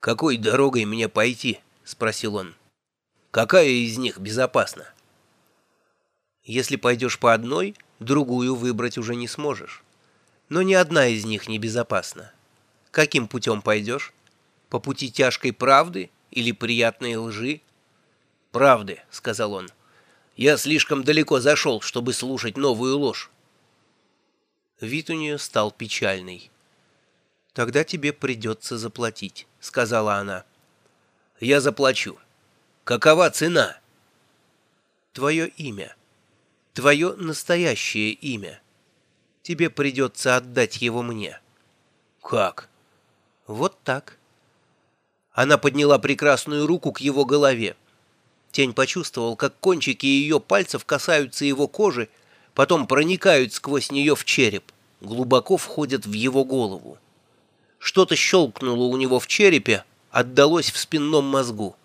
«Какой дорогой мне пойти?» — спросил он. «Какая из них безопасна?» «Если пойдешь по одной, другую выбрать уже не сможешь. Но ни одна из них не безопасна. Каким путем пойдешь? По пути тяжкой правды или приятной лжи?» «Правды», — сказал он. «Я слишком далеко зашел, чтобы слушать новую ложь». Вид у нее стал печальный. «Тогда тебе придется заплатить», — сказала она. «Я заплачу. Какова цена?» «Твое имя. Твое настоящее имя. Тебе придется отдать его мне». «Как?» «Вот так». Она подняла прекрасную руку к его голове. Тень почувствовал, как кончики ее пальцев касаются его кожи, потом проникают сквозь нее в череп, глубоко входят в его голову. Что-то щелкнуло у него в черепе, отдалось в спинном мозгу.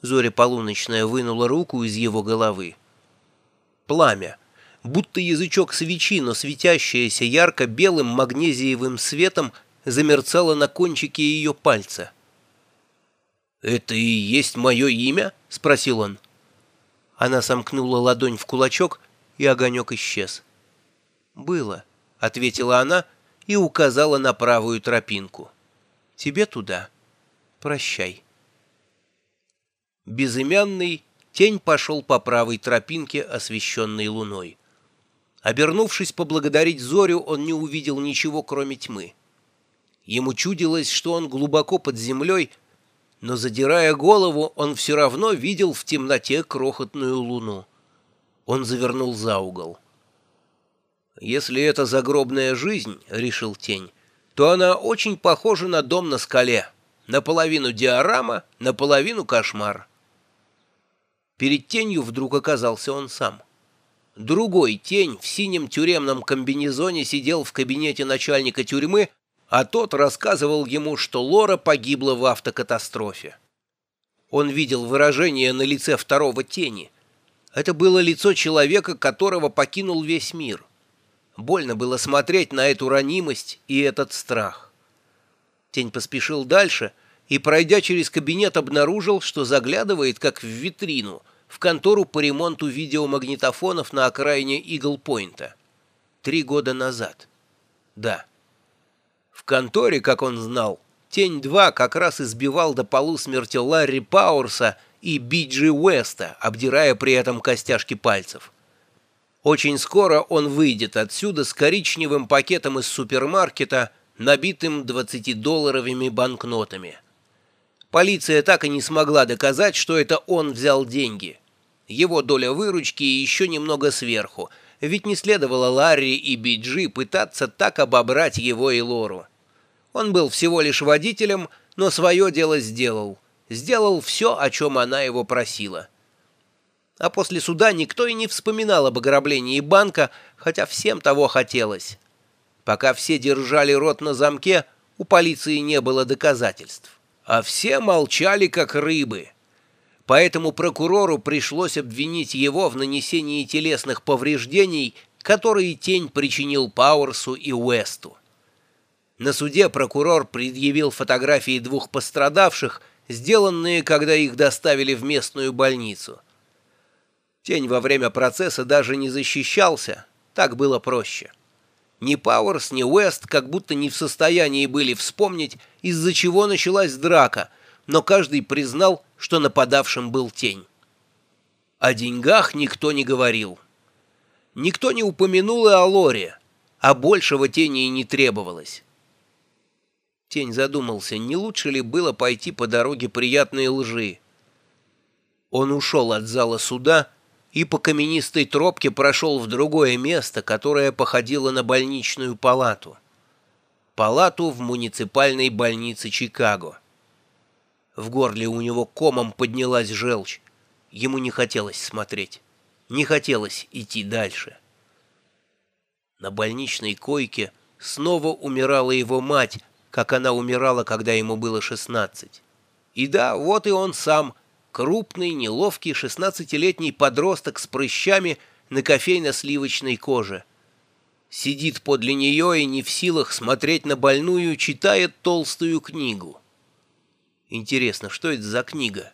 Зоря полуночная вынула руку из его головы. Пламя, будто язычок свечи, но светящееся ярко-белым магнезиевым светом, замерцало на кончике ее пальца. «Это и есть мое имя?» — спросил он. Она сомкнула ладонь в кулачок, и огонек исчез. «Было», — ответила она, — и указала на правую тропинку. «Тебе туда. Прощай». Безымянный тень пошел по правой тропинке, освещенной луной. Обернувшись поблагодарить Зорю, он не увидел ничего, кроме тьмы. Ему чудилось, что он глубоко под землей, но, задирая голову, он все равно видел в темноте крохотную луну. Он завернул за угол. «Если это загробная жизнь, — решил тень, — то она очень похожа на дом на скале. Наполовину диорама, наполовину кошмар». Перед тенью вдруг оказался он сам. Другой тень в синем тюремном комбинезоне сидел в кабинете начальника тюрьмы, а тот рассказывал ему, что Лора погибла в автокатастрофе. Он видел выражение на лице второго тени. Это было лицо человека, которого покинул весь мир. Больно было смотреть на эту ранимость и этот страх. Тень поспешил дальше и, пройдя через кабинет, обнаружил, что заглядывает, как в витрину, в контору по ремонту видеомагнитофонов на окраине Игл-Пойнта. Три года назад. Да. В конторе, как он знал, Тень-2 как раз избивал до полусмерти Ларри Пауэрса и Биджи Уэста, обдирая при этом костяшки пальцев. Очень скоро он выйдет отсюда с коричневым пакетом из супермаркета, набитым 20-долларовыми банкнотами. Полиция так и не смогла доказать, что это он взял деньги. Его доля выручки еще немного сверху, ведь не следовало Ларри и Биджи пытаться так обобрать его и Лору. Он был всего лишь водителем, но свое дело сделал. Сделал все, о чем она его просила а после суда никто и не вспоминал об ограблении банка, хотя всем того хотелось. Пока все держали рот на замке, у полиции не было доказательств, а все молчали, как рыбы. Поэтому прокурору пришлось обвинить его в нанесении телесных повреждений, которые тень причинил Пауэрсу и Уэсту. На суде прокурор предъявил фотографии двух пострадавших, сделанные, когда их доставили в местную больницу. Тень во время процесса даже не защищался, так было проще. Ни Пауэрс, ни Уэст как будто не в состоянии были вспомнить, из-за чего началась драка, но каждый признал, что нападавшим был тень. О деньгах никто не говорил. Никто не упомянул и о Лоре, а большего тени и не требовалось. Тень задумался, не лучше ли было пойти по дороге приятной лжи. Он ушел от зала суда, и по каменистой тропке прошел в другое место, которое походило на больничную палату. Палату в муниципальной больнице Чикаго. В горле у него комом поднялась желчь. Ему не хотелось смотреть. Не хотелось идти дальше. На больничной койке снова умирала его мать, как она умирала, когда ему было шестнадцать. И да, вот и он сам – крупный, неловкий шестнадцатилетний подросток с прыщами на кофейно-сливочной коже. Сидит подле нее и не в силах смотреть на больную, читает толстую книгу. Интересно, что это за книга?